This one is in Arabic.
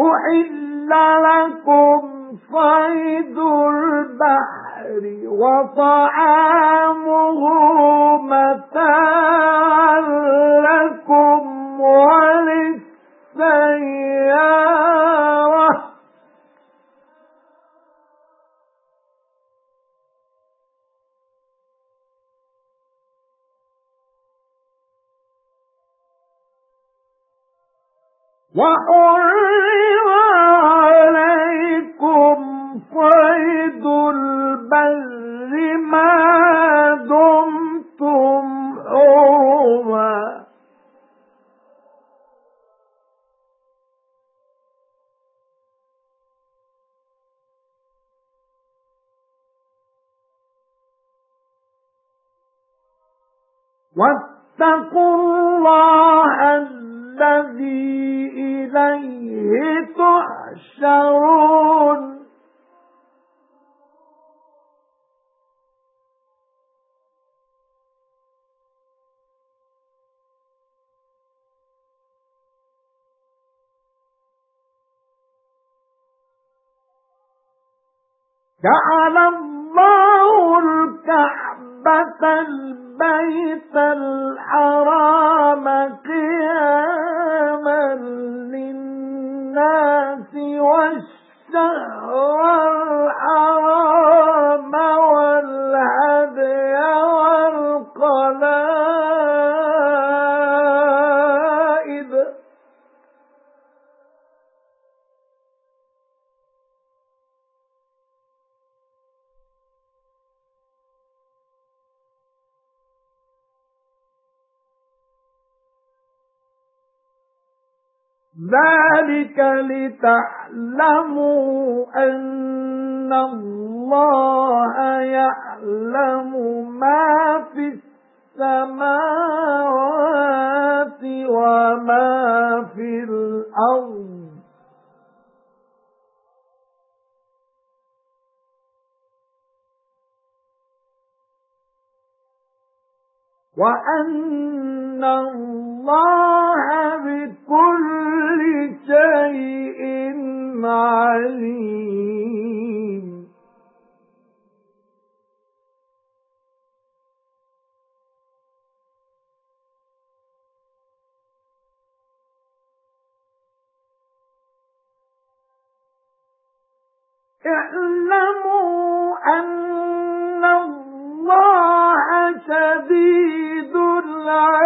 أُحِلَّ لَكُمْ صَيْدُ الْبَحْرِ وَطَعَامُهُ مَتَاعًا لَكُمْ وَلِلسَّيَّارَةِ وَحُرِّمَ وَاتَّقُوا اللَّهَ الَّذِي إِلَيْهِ تُحْشَرُونَ. جَعَلَ اللَّهُ الْكَعْبَةَ الْبَيْتَ الْحَرَامَ قِيَامًا لِلنَّاسِ وَالشَّهْرَ الْحَرَامَ ذَلِكَ لِتَعْلَمُوا أَنَّ اللَّهَ يَعْلَمُ مَا فِي السَّمَاوَاتِ وَمَا فِي الْأَرْضِ. وَأَنَّ اللَّهَ بِكُلِّ عَلِيمٌ اعلموا أن الله شديد العلم.